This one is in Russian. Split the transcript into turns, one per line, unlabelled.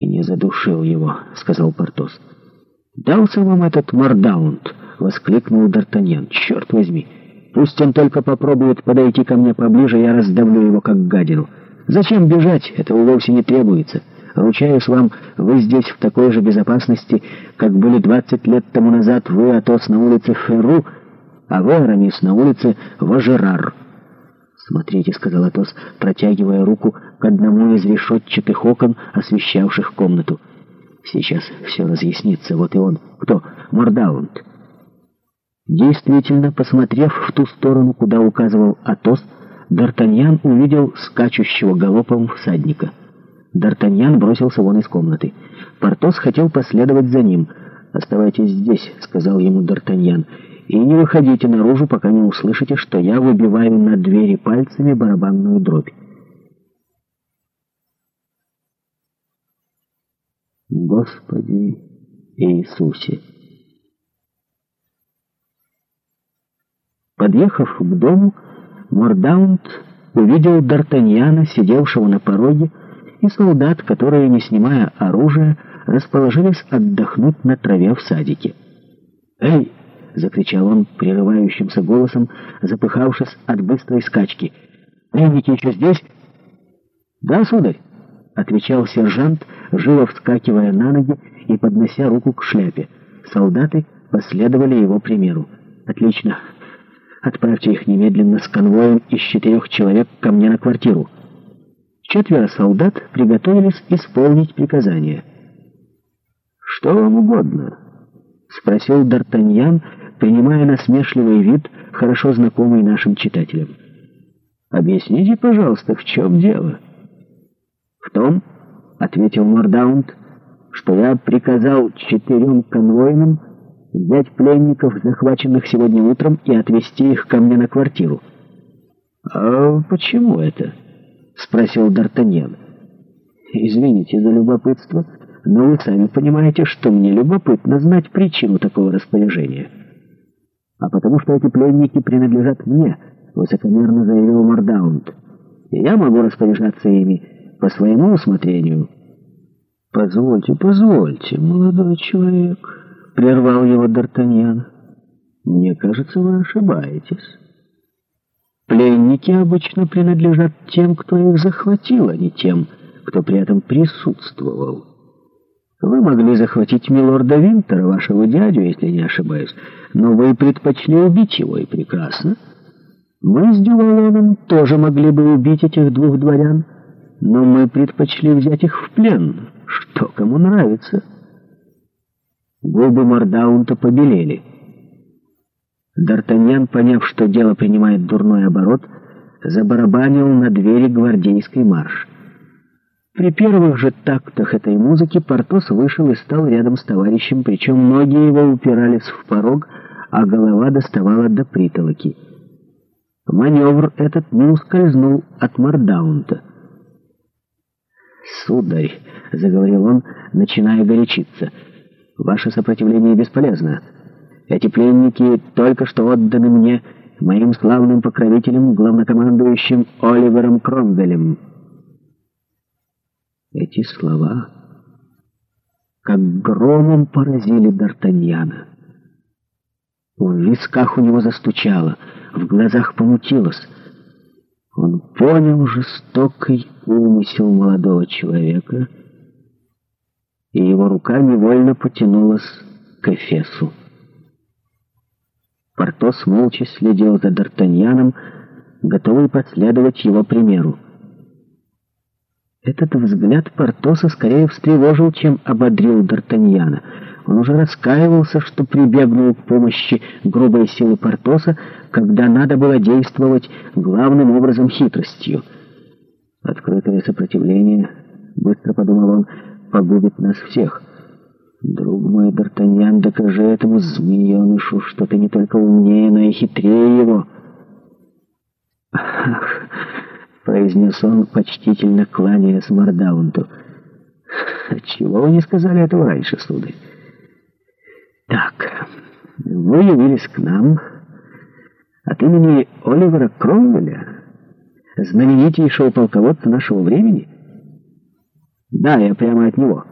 и не задушил его», — сказал Портос. «Дался вам этот мордаунд!» — воскликнул Д'Артаньян. «Черт возьми! Пусть он только попробует подойти ко мне поближе, я раздавлю его как гадину. Зачем бежать? Этого вовсе не требуется. Ручаюсь вам, вы здесь в такой же безопасности, как были 20 лет тому назад вы, Атос, на улице Ферру, а вы, Арамис, на улице Важерар». «Смотрите», — сказал Атос, протягивая руку к одному из решетчатых окон, освещавших комнату. «Сейчас все разъяснится. Вот и он. Кто? Мордаунд». Действительно, посмотрев в ту сторону, куда указывал Атос, Д'Артаньян увидел скачущего галопом всадника. Д'Артаньян бросился вон из комнаты. Портос хотел последовать за ним. «Оставайтесь здесь», — сказал ему Д'Артаньян, — и не выходите наружу, пока не услышите, что я выбиваю на двери пальцами барабанную дробь. Господи Иисусе! Подъехав к дому, Мордаунд увидел Д'Артаньяна, сидевшего на пороге, и солдат, которые, не снимая оружия, расположились отдохнуть на траве в садике. «Эй, закричал он прерывающимся голосом, запыхавшись от быстрой скачки. «Пленники еще здесь?» «Да, сударь», — отвечал сержант, живо вскакивая на ноги и поднося руку к шляпе. Солдаты последовали его примеру. «Отлично. Отправьте их немедленно с конвоем из четырех человек ко мне на квартиру». Четверо солдат приготовились исполнить приказание. «Что вам угодно?» — спросил Д'Артаньян, принимая насмешливый вид, хорошо знакомый нашим читателям. «Объясните, пожалуйста, в чем дело?» «В том, — ответил Мордаунд, — что я приказал четырем конвойным взять пленников, захваченных сегодня утром, и отвезти их ко мне на квартиру». «А почему это?» — спросил Д'Артаньян. «Извините за любопытство, но вы сами понимаете, что мне любопытно знать причину такого распоряжения» а потому что эти пленники принадлежат мне», — высокомерно заявил Мордаунд. «И я могу распоряжаться ими по своему усмотрению». «Позвольте, позвольте, молодой человек», — прервал его Д'Артаньян. «Мне кажется, вы ошибаетесь. Пленники обычно принадлежат тем, кто их захватил, а не тем, кто при этом присутствовал». Вы могли захватить милорда Винтера, вашего дядю, если не ошибаюсь, но вы предпочли убить его, и прекрасно. Мы с Дювалоном тоже могли бы убить этих двух дворян, но мы предпочли взять их в плен, что кому нравится. Губы Мордаунта побелели. Д'Артаньян, поняв, что дело принимает дурной оборот, забарабанил на двери гвардейской марши. При первых же тактах этой музыки Портос вышел и стал рядом с товарищем, причем ноги его упирались в порог, а голова доставала до притолоки. Маневр этот не ускользнул от Мардаунта. «Сударь», — заговорил он, начиная горячиться, — «ваше сопротивление бесполезно. Эти пленники только что отданы мне, моим славным покровителем, главнокомандующим Оливером Кромвелем». Эти слова как громом поразили Д'Артаньяна. В висках у него застучало, в глазах помутилось. Он понял жестокий умысел молодого человека, и его рука невольно потянулась к Эфесу. Портос молча следил за Д'Артаньяном, готовый последовать его примеру. Этот взгляд Портоса скорее встревожил, чем ободрил Д'Артаньяна. Он уже раскаивался, что прибегнул к помощи грубой силы Портоса, когда надо было действовать главным образом хитростью. «Открытое сопротивление», — быстро подумал он, — «погубит нас всех». «Друг мой, Д'Артаньян, докажи этому змеенышу, что ты не только умнее, но и хитрее его». «Ах!» произнес он, почтительно кланяясь Мардаунту. «Чего вы не сказали этого раньше, сударь?» «Так, вы явились к нам от имени Оливера Кромвеля, знаменитейшего полководца нашего времени?» «Да, я прямо от него».